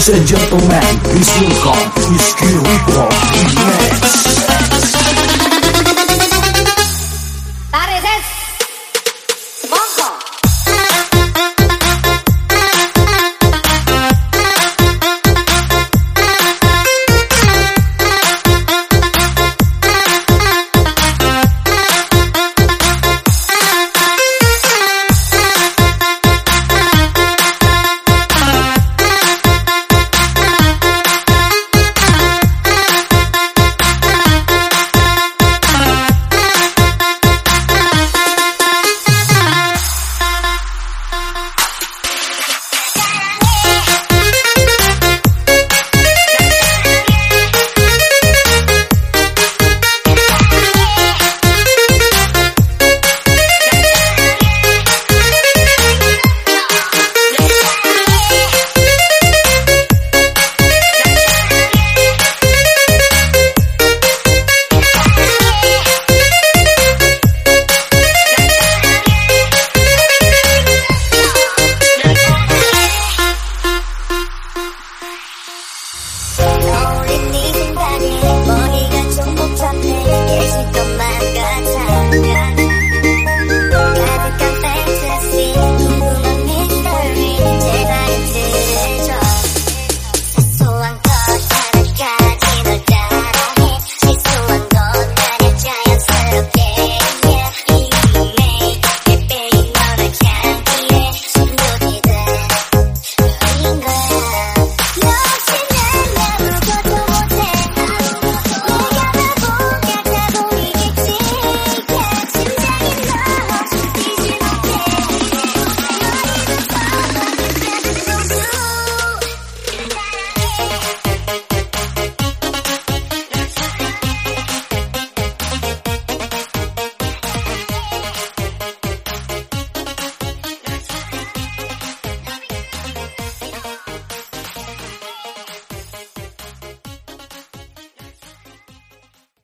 Ladies and gentlemen, please welcome Whiskey Rico Remix.